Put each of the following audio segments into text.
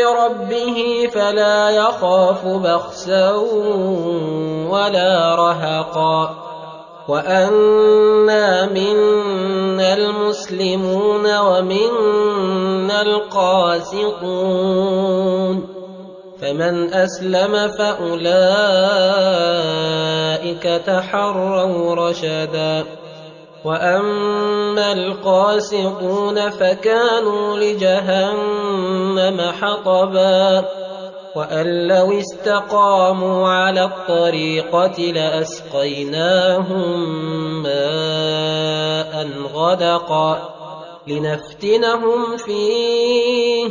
بربه فلا يخاف بخسا ولا رهقا. وأنا منا المسلمون ومنا القاسطون. فمن أسلم فأولئك تحروا رشدا. واما القاسطون فكانوا لجهنم حطبا وان لو استقاموا على الطريقة لاسقيناهم ماء غدقا لنفتنهم فيه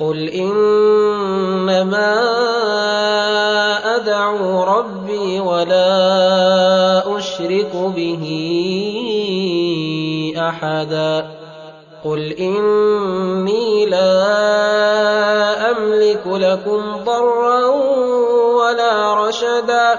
قل انما ادعو ربي ولا اشرك به احدا قل اني لا املك لكم ضرا ولا رشدا